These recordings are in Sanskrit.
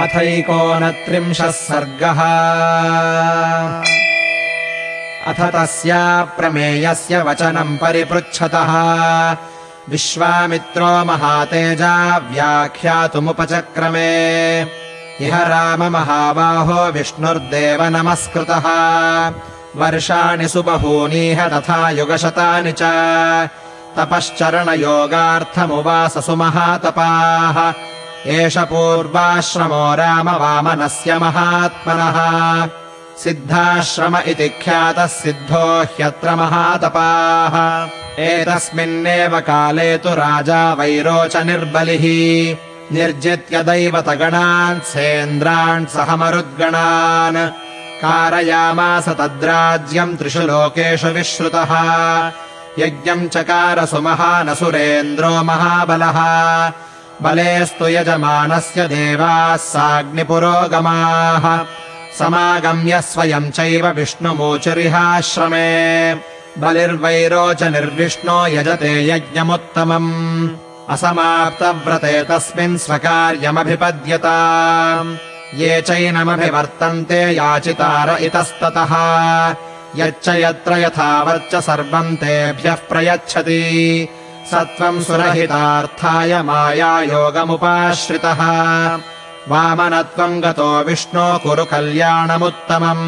अथैकोनत्रिंशः सर्गः। अथ तस्या प्रमेयस्य वचनम् परिपृच्छतः। विश्वामित्रो महातेजा व्याख्यातुमुपचक्रमे। इह राममहाबाहो विष्णुर्देव नमस्कृतः। वर्षाणि सुबहूनीह तथा युगशतानि च। तपश्चरणयोगार्थमुवाससु महातपाः एष पूर्वाश्रमो रामवामनस्य महात्मनः। सिद्धाश्रम इति ख्यातः सिद्धो ह्यत्र महातपाः। एतस्मिन्नेव काले तु राजा वैरोच निर्बलिः। निर्जित्य दैवतगणान् सेन्द्रान् सह मरुद्गणान् कारयामास तद्राज्यम् त्रिषु लोकेषु विश्रुतः। यज्ञम् चकार सुमहानसुरेन्द्रो महाबलः बलेस्तु यजमानस्य देवाः साग्निपुरोगमाः। समागम्य स्वयम् चैव विष्णुमोचुरिहाश्रमे। बलिर्वैरोच निर्विष्णो यजते यज्ञमुत्तमम्। असमाप्तव्रते तस्मिन् स्वकार्यमभिपद्यता। ये चैनमभिवर्तन्ते याचितार इतस्ततः। यच्च यत्र यथावच्च सर्वम् तेभ्यः प्रयच्छति सत्त्वम् सुरहितार्थाय मायायोगमुपाश्रितः। वामनत्वम् गतो विष्णो कुरु कल्याणमुत्तमम्।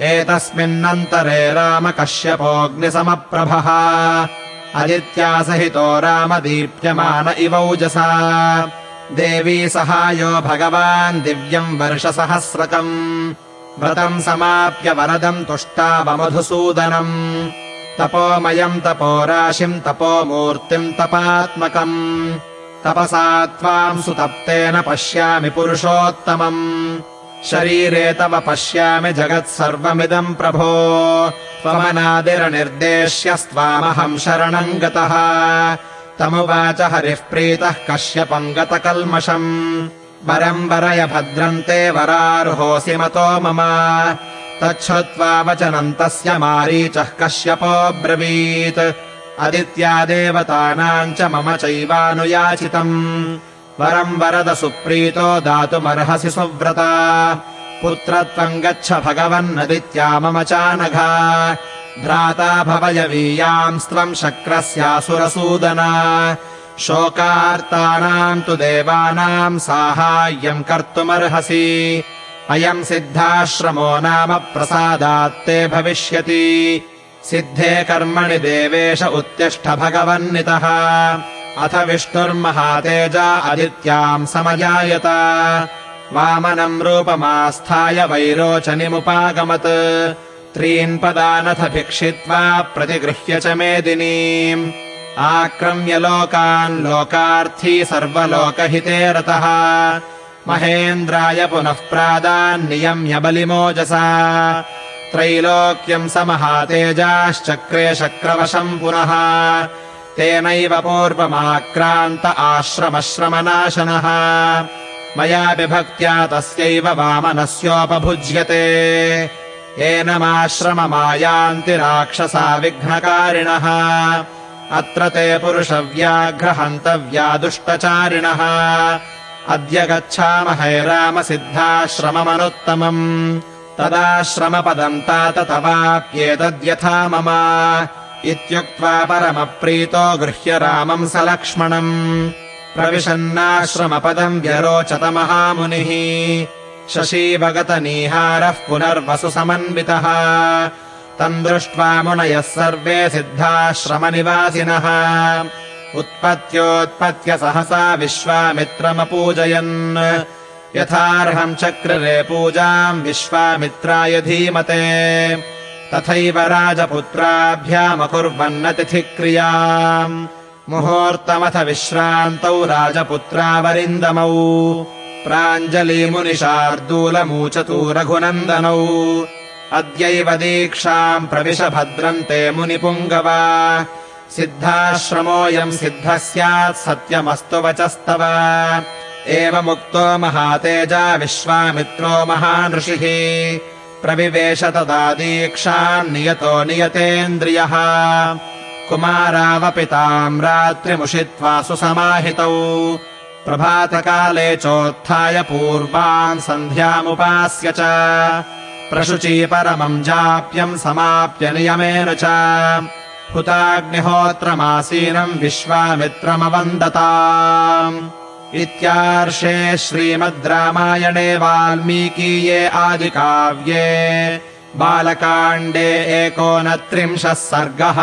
एतस्मिन्नन्तरे राम कश्यपोऽग्निसमप्रभः अदित्यासहितो राम दीप्यमान इवौजसा देवी सहायो भगवान् दिव्यम् वर्षसहस्रकम्। व्रतम् समाप्य वरदम् तुष्टावमधुसूदनम् तपोमयम् तपोराशिम् तपोमूर्तिम् तपात्मकम्। तपसा त्वाम् सुतप्तेन पश्यामि पुरुषोत्तमम्। शरीरे तव पश्यामि जगत्सर्वमिदम् प्रभो। त्वमनादिरनिर्देश्यस्त्वामहम् शरणम् गतः। तमुवाच हरिः प्रीतः कश्यपम् गतकल्मषम्। वरम् वरय भद्रन्ते वरार्होऽसि मतो मम तच्छ्रुत्वा वचनम् तस्य मारीचः कश्यपोऽब्रवीत् अदित्या देवतानाम् च मम चैवानुयाचितम्। वरम् वरद सुप्रीतो दातुमर्हसि सुव्रता। पुत्रत्वम् गच्छ भगवन्नदित्या मम चानघा। भ्राता भवयवीयांस्त्वम् शक्रस्यासुरसूदना। शोकार्तानाम् तु देवानाम् साहाय्यम् कर्तुमर्हसि अयम् सिद्धाश्रमो नाम प्रसादात्ते भविष्यति। सिद्धे कर्मणि देवेश उत्तिष्ठ भगवन्नितः। अथ विष्णुर्महातेजा अदित्याम् समजायत वामनम् रूपमास्थाय वैरोचनिमुपागमत्। त्रीन् पदानथ भिक्षित्वा प्रतिगृह्य च मेदिनीम् आक्रम्य लोकान् लोकार्थी सर्वलोकहिते रतः महेन्द्राय पुनः प्रादान्नियम्य बलिमोजसा। त्रैलोक्यम् स महातेजाश्चक्रे शक्रवशम् पुनः। तेनैव पूर्वमाक्रान्त आश्रमश्रमनाशनः। मया विभक्त्या तस्यैव वामनस्योपभुज्यते। एनमाश्रममायान्ति राक्षसा विघ्नकारिणः। अत्र ते पुरुषव्याघ्रहन्तव्या दुष्टचारिणः अद्य गच्छामहे रामसिद्धाश्रममनुत्तमम्। तदाश्रमपदम् तात तवाप्येतद्यथा मम। इत्युक्त्वा परमप्रीतो गृह्य रामम् स लक्ष्मणम् प्रविशन्नाश्रमपदम् व्यरोचत महामुनिः। शशीवगतनीहारः पुनर्वसु समन्वितः। तम् दृष्ट्वा मुनयः सर्वे सिद्धाश्रमनिवासिनः उत्पत्योत्पत्य सहसा विश्वामित्रमपूजयन्। यथार्हम् चक्रिरे पूजाम् विश्वामित्राय धीमते। तथैव राजपुत्राभ्यामकुर्वन्नतिथिक्रियाम् मुहूर्तमथ विश्रान्तौ राजपुत्रावरिन्दमौ। प्राञ्जलिमुनिशार्दूलमूचतु रघुनन्दनौ। अद्यैव दीक्षाम् प्रविश भद्रन्ते मुनिपुङ्गवा सिद्धाश्रमोऽयम् सिद्धः स्यात् सत्यमस्तु वचस्तव। एवमुक्तो महातेजा विश्वामित्रो महानृषिः प्रविवेश तदा दीक्षाम् नियतो नियतेन्द्रियः। कुमारावपि ताम् रात्रिमुषित्वा सुसमाहितौ। प्रभातकाले चोत्थाय पूर्वाम् सन्ध्यामुपास्य च। प्रशुची परमम् जाप्यम् समाप्य नियमेन च हुताग्निहोत्रमासीनम् विश्वामित्रमवन्दता इत्यार्षे श्रीमद् रामायणे वाल्मीकीये आदिकाव्ये बालकाण्डे एकोनत्रिंशः सर्गः